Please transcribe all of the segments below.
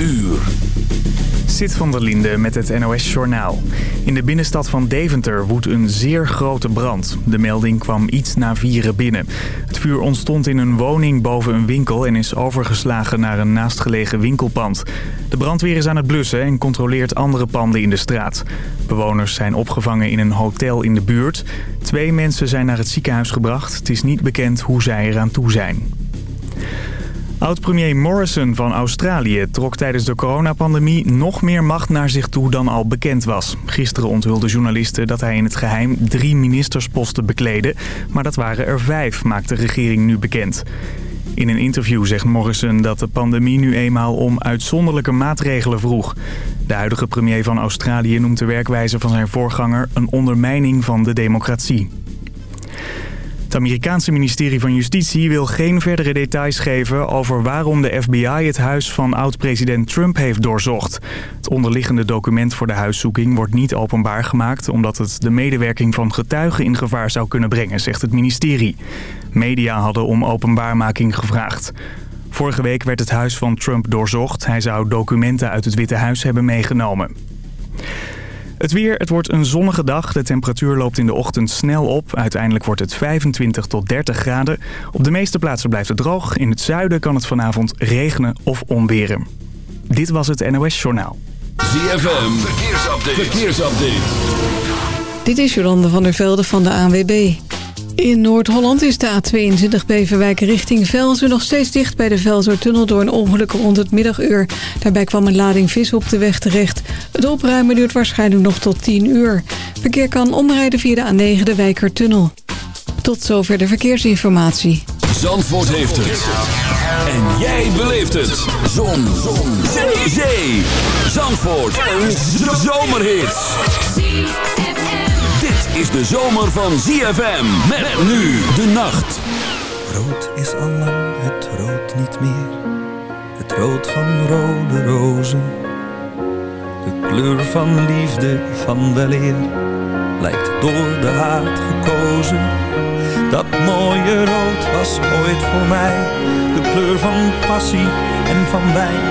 uur. Zit van der Linde met het NOS-journaal. In de binnenstad van Deventer woedt een zeer grote brand. De melding kwam iets na vieren binnen. Het vuur ontstond in een woning boven een winkel... en is overgeslagen naar een naastgelegen winkelpand. De brandweer is aan het blussen en controleert andere panden in de straat. Bewoners zijn opgevangen in een hotel in de buurt. Twee mensen zijn naar het ziekenhuis gebracht. Het is niet bekend hoe zij eraan toe zijn. Oud-premier Morrison van Australië trok tijdens de coronapandemie nog meer macht naar zich toe dan al bekend was. Gisteren onthulden journalisten dat hij in het geheim drie ministersposten bekleedde, maar dat waren er vijf, maakt de regering nu bekend. In een interview zegt Morrison dat de pandemie nu eenmaal om uitzonderlijke maatregelen vroeg. De huidige premier van Australië noemt de werkwijze van zijn voorganger een ondermijning van de democratie. Het Amerikaanse ministerie van Justitie wil geen verdere details geven over waarom de FBI het huis van oud-president Trump heeft doorzocht. Het onderliggende document voor de huiszoeking wordt niet openbaar gemaakt omdat het de medewerking van getuigen in gevaar zou kunnen brengen, zegt het ministerie. Media hadden om openbaarmaking gevraagd. Vorige week werd het huis van Trump doorzocht. Hij zou documenten uit het Witte Huis hebben meegenomen. Het weer, het wordt een zonnige dag. De temperatuur loopt in de ochtend snel op. Uiteindelijk wordt het 25 tot 30 graden. Op de meeste plaatsen blijft het droog. In het zuiden kan het vanavond regenen of onweren. Dit was het NOS Journaal. ZFM, verkeersupdate. verkeersupdate. Dit is Jolande van der Velde van de ANWB. In Noord-Holland is de A22 Beverwijk richting Velzen nog steeds dicht bij de Velzertunnel door een ongeluk rond het middaguur. Daarbij kwam een lading vis op de weg terecht. Het opruimen duurt waarschijnlijk nog tot 10 uur. Verkeer kan omrijden via de A9 de Wijkertunnel. Tot zover de verkeersinformatie. Zandvoort heeft het. En jij beleeft het. Zon. Zon. Zee. Zee. Zandvoort. Een zomerhit is de zomer van ZFM. Met, nu de nacht. Rood is al lang het rood niet meer. Het rood van rode rozen. De kleur van liefde van de leer. Lijkt door de haat gekozen. Dat mooie rood was ooit voor mij. De kleur van passie en van wijn.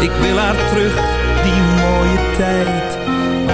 Ik wil haar terug, die mooie tijd.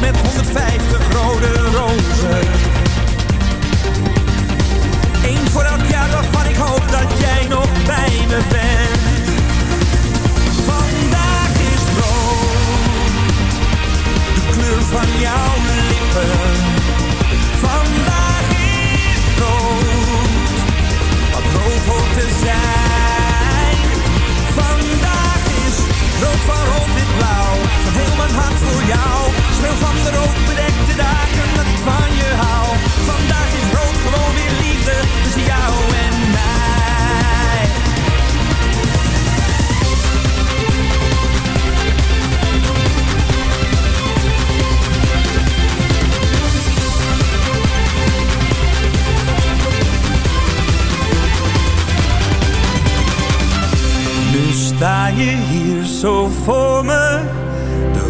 met 150 rode rozen. Eén voor elk jaar waarvan ik hoop dat jij nog bij me bent. Vandaag is rood, de kleur van jouw lippen. Vandaag is rood, wat rood hoort te zijn. mijn voor jou. Speel van de rood bedekte dagen dat ik van je hou. Vandaag is rood gewoon weer liefde tussen jou en mij. Nu sta je hier zo voor me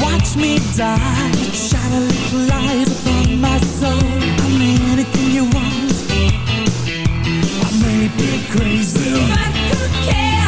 watch me die. Shine a little light upon my soul. I'm anything you want. I may be crazy. But who cares?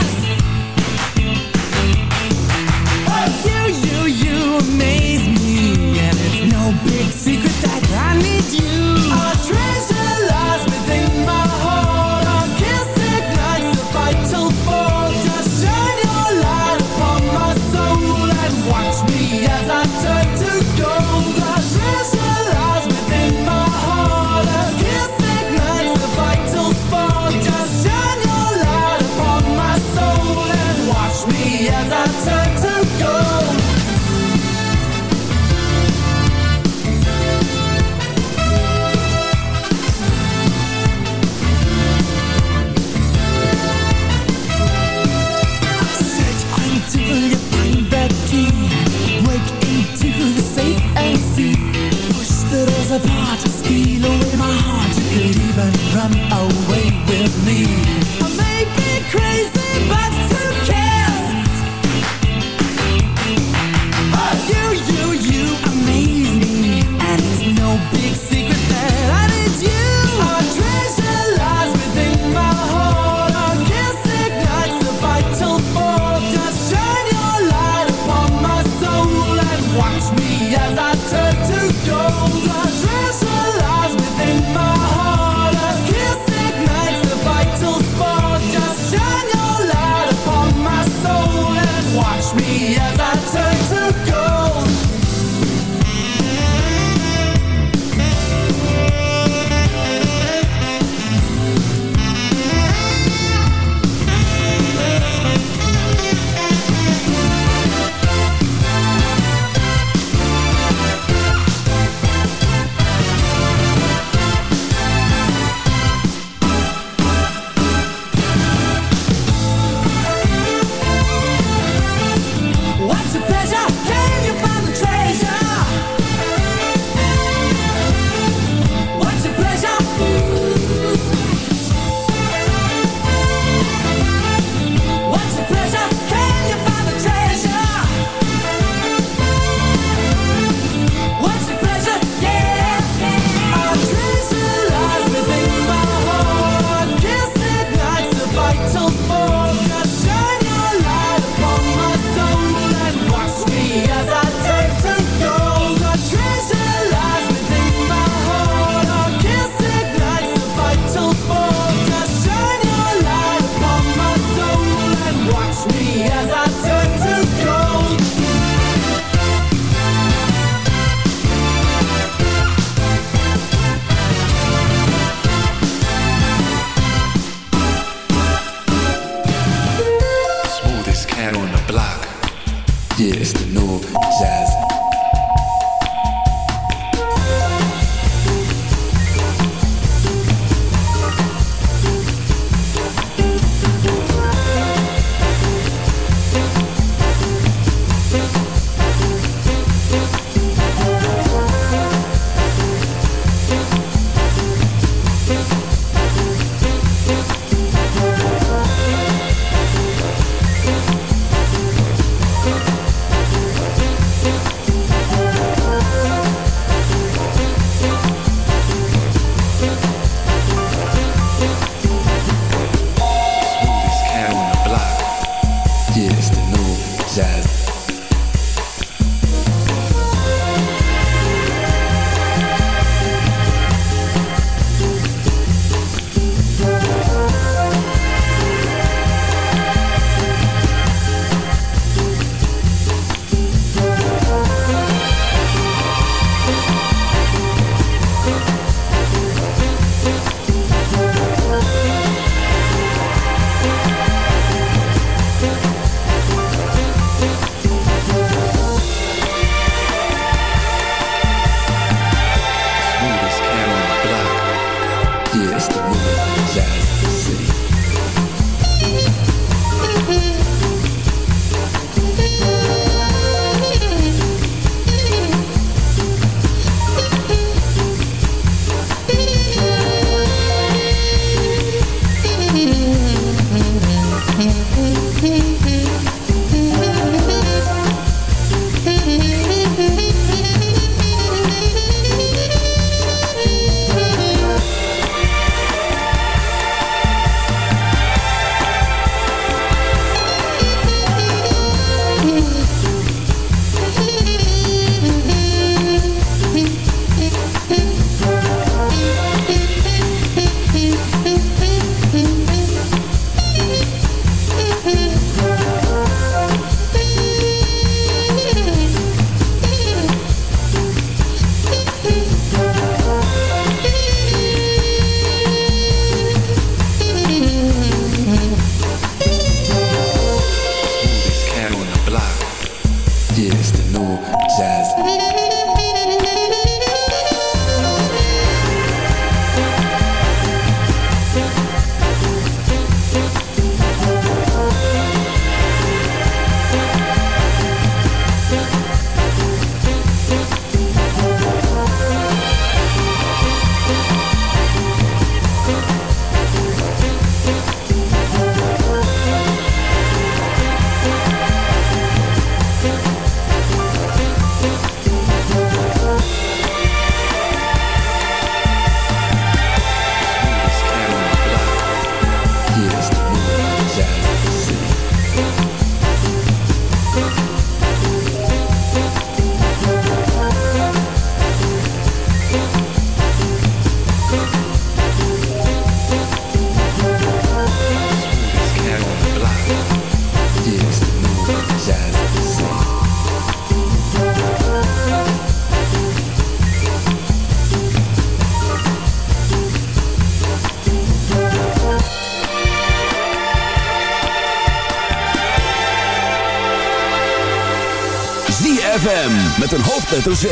Hoofdletter Z.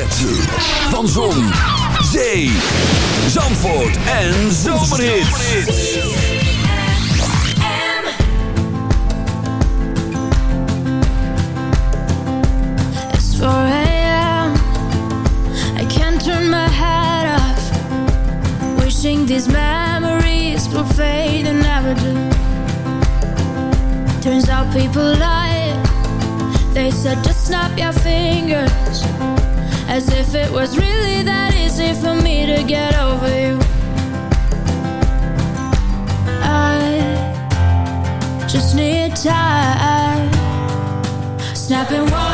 Van Zon, Zee, Zandvoort en Zomerhits. It's 4 a.m. I turn my head off. Wishing these memories will fade and never. Turns out people lie. They said just snap your fingers it was really that easy for me to get over you. I just need time Snapping one,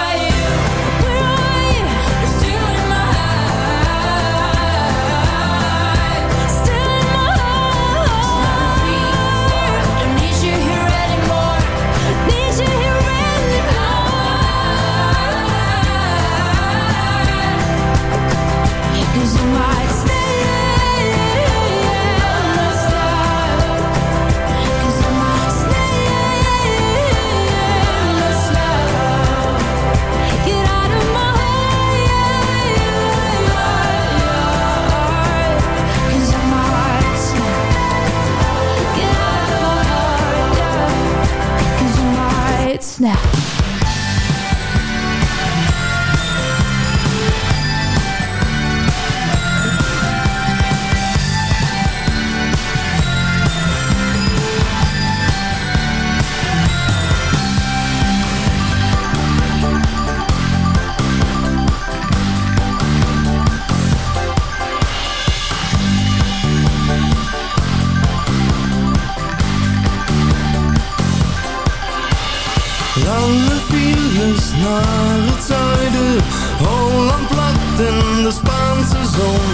reis naar het zuiden. Holland plakt in de Spaanse zon.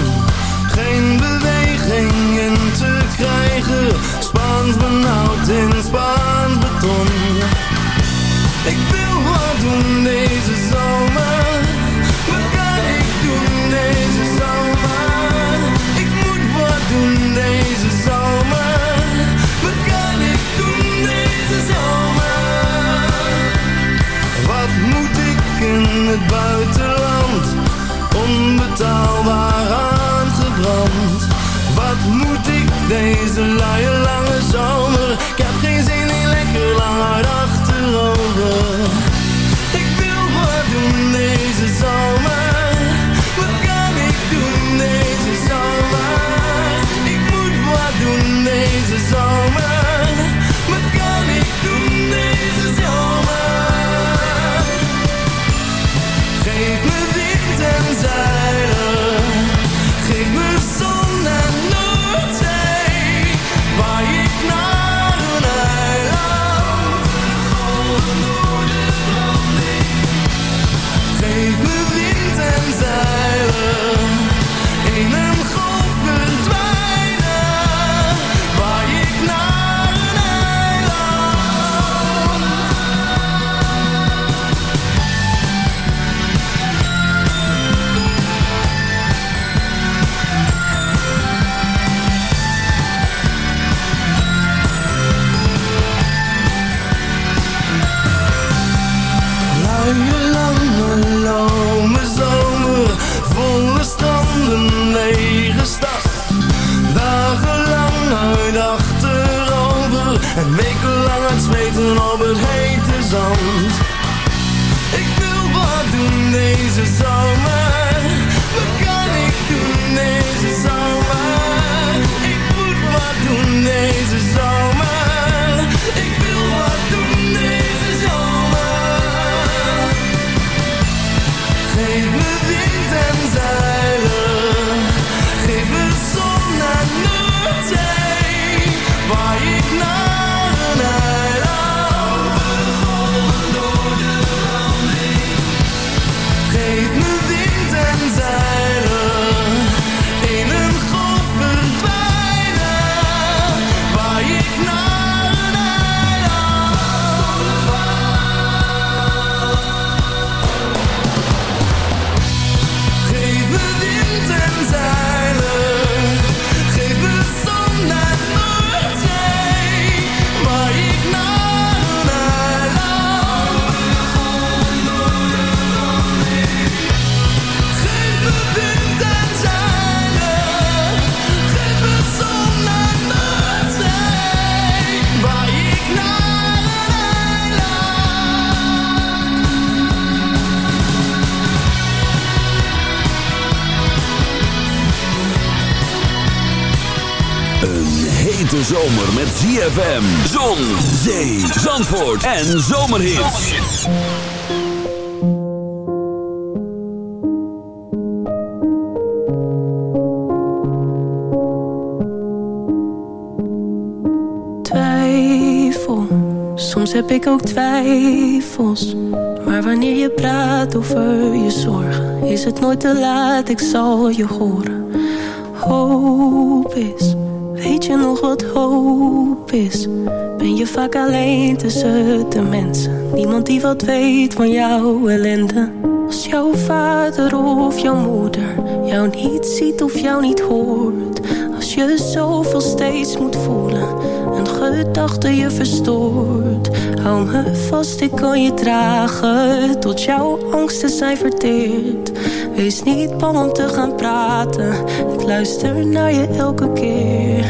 Geen beweging in te krijgen. Spaans benauwd in Spaans beton. Ik wil wat doen deze zomer. Wat ga ik doen deze het buitenland? Onbetaalbaar aangebrand. Wat moet ik deze luie ZFM, zon, zee, zandvoort en zomerhits. Twijfel, soms heb ik ook twijfels. Maar wanneer je praat over je zorgen, is het nooit te laat, ik zal je horen. Hoop is, weet je nog wat hoop is? Ben je vaak alleen tussen de mensen? Niemand die wat weet van jouw ellende. Als jouw vader of jouw moeder jou niet ziet of jou niet hoort. Als je zoveel steeds moet voelen, een gedachte je verstoort. Hou me vast, ik kan je dragen, tot jouw angsten zijn verteerd. Wees niet bang om te gaan praten, ik luister naar je elke keer.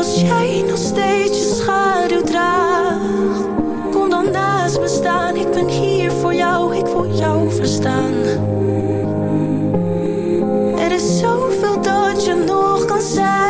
Als jij nog steeds je schaduw draagt, kom dan naast me staan. Ik ben hier voor jou, ik wil jou verstaan. Er is zoveel dat je nog kan zijn.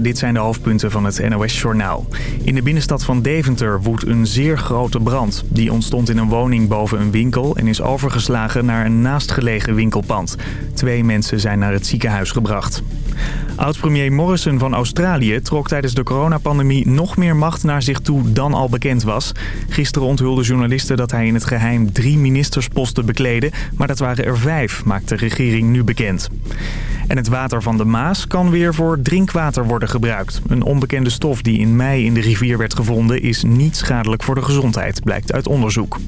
Dit zijn de hoofdpunten van het NOS-journaal. In de binnenstad van Deventer woedt een zeer grote brand. Die ontstond in een woning boven een winkel en is overgeslagen naar een naastgelegen winkelpand. Twee mensen zijn naar het ziekenhuis gebracht. Oud-premier Morrison van Australië trok tijdens de coronapandemie nog meer macht naar zich toe dan al bekend was. Gisteren onthulden journalisten dat hij in het geheim drie ministersposten bekleedde, maar dat waren er vijf, maakt de regering nu bekend. En het water van de Maas kan weer voor drinkwater worden gebruikt. Een onbekende stof die in mei in de rivier werd gevonden is niet schadelijk voor de gezondheid, blijkt uit onderzoek.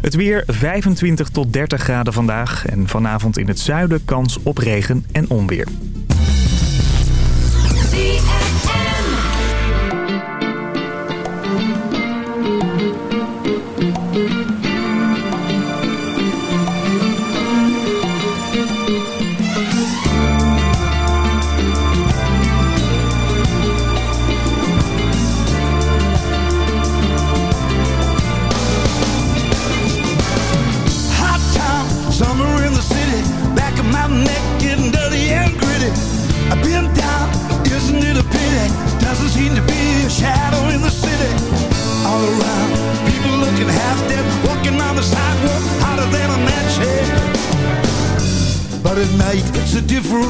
Het weer 25 tot 30 graden vandaag en vanavond in het zuiden kans op regen en onweer.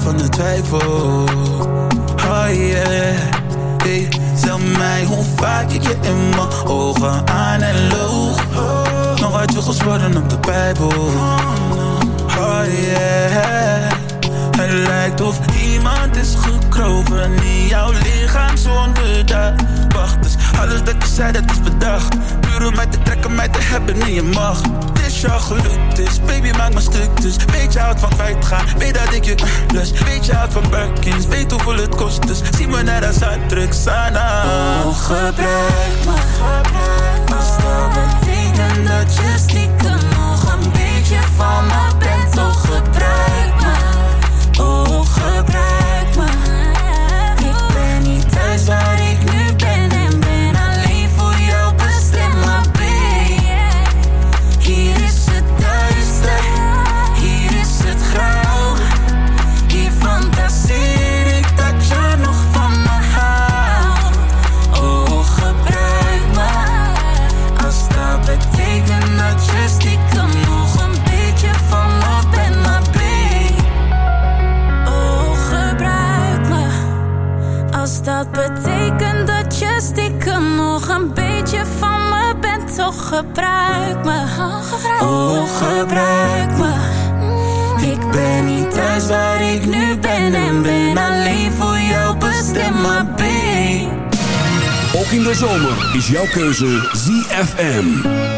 van de twijfel. Oh yeah. Hey, zeg mij hoe vaak ik je in mijn ogen aan en loog? Nog uit je gezworen op de Bijbel. Oh yeah. Het lijkt of iemand is gekroven in jouw lichaam zonder dat Wacht. Eens, alles dat je zei dat is bedacht Om mij te trekken, mij te hebben in je macht Het is jou gelukt is, baby maak me stuk dus Weet je houdt van kwijtgaan, weet dat ik je lust Weet je houdt van Birkins, weet hoeveel het kost dus Zie me als een drugs aan Oh, gebruik me, gebruik me. Dat betekent dat je stiekem nog een beetje van me bent, toch gebruik me. Oh, gebruik me. Gebruik me. Oh, gebruik me. Ik ben niet thuis waar ik nu ben en ben alleen voor jou bestemd, maar babe. Ook in de zomer is jouw keuze ZFM.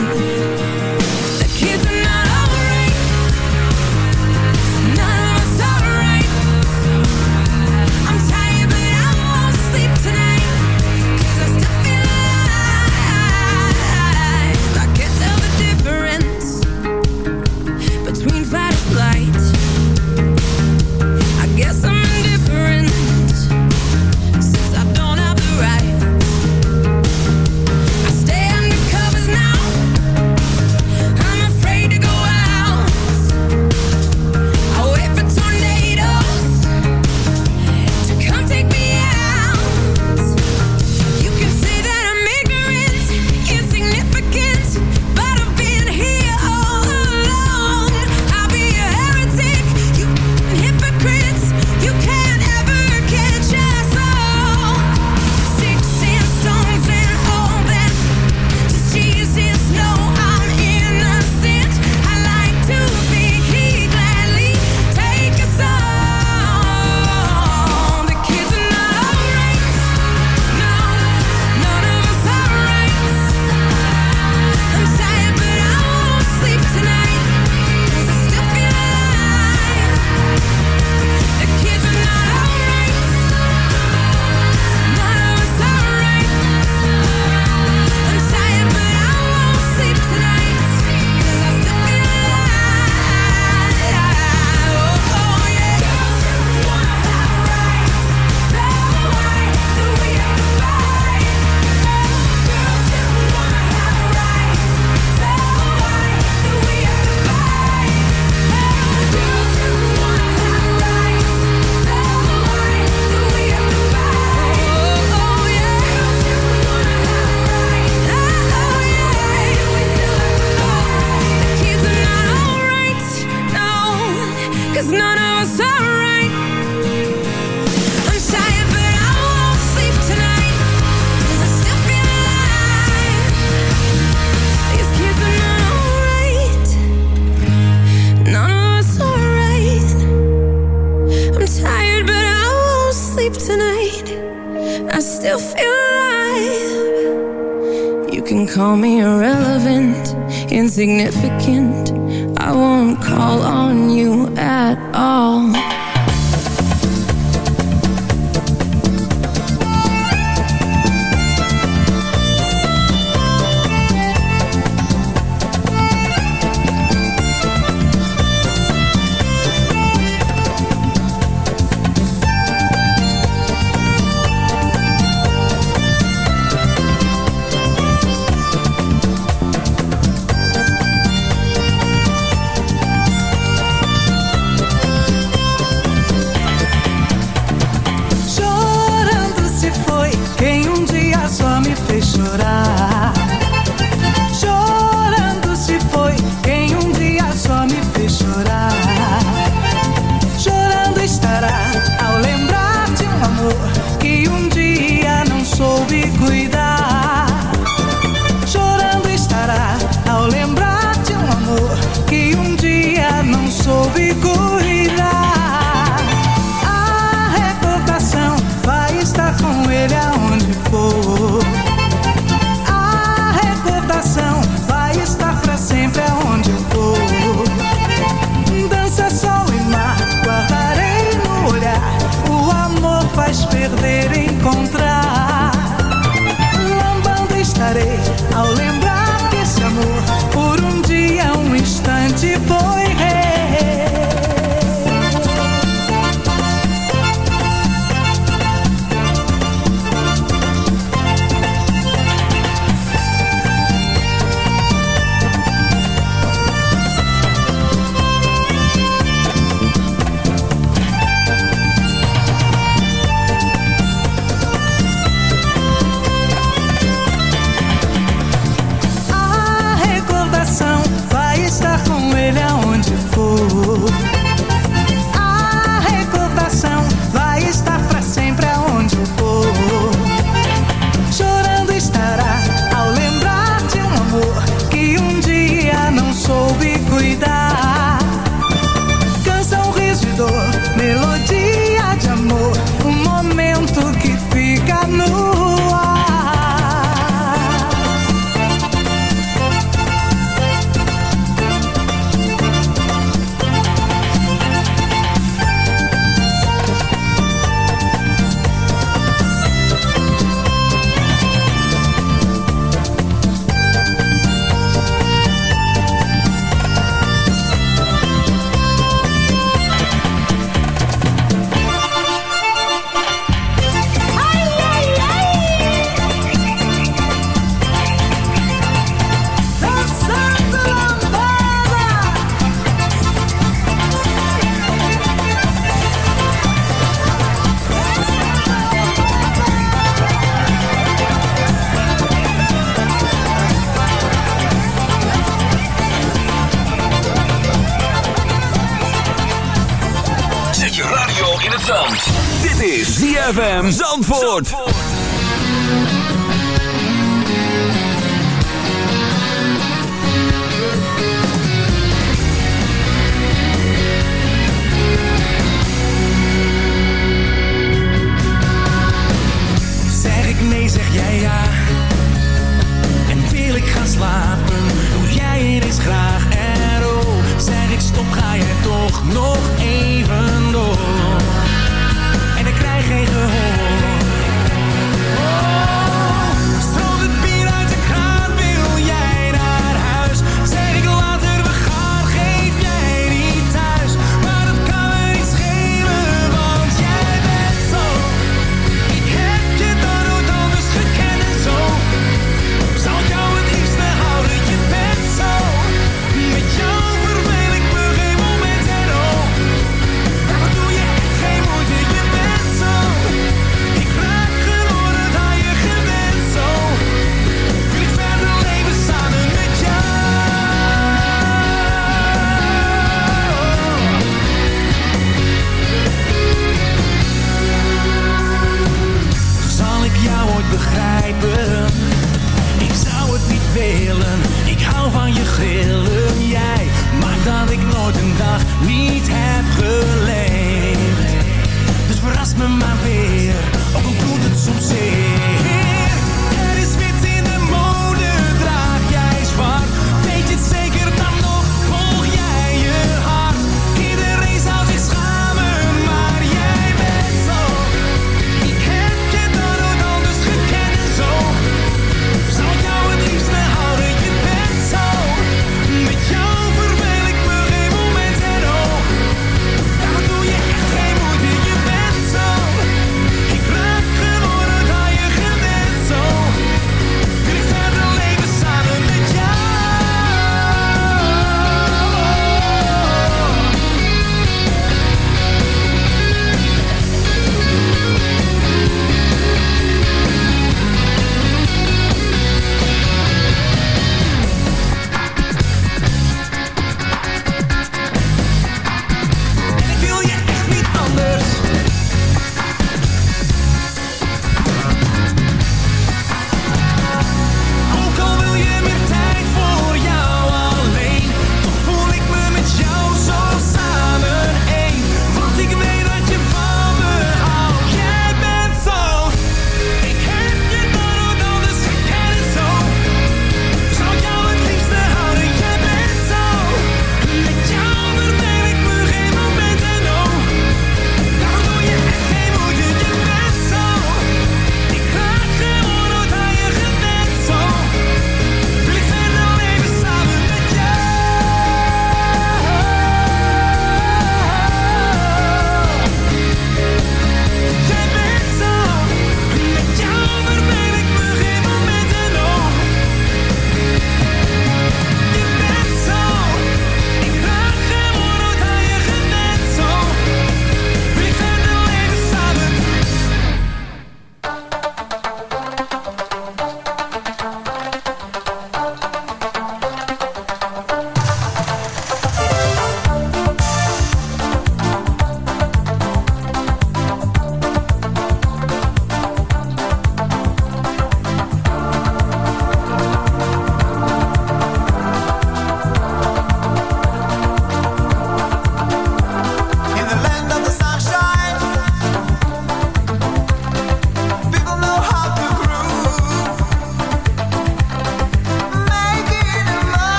significant rico Zandvoort.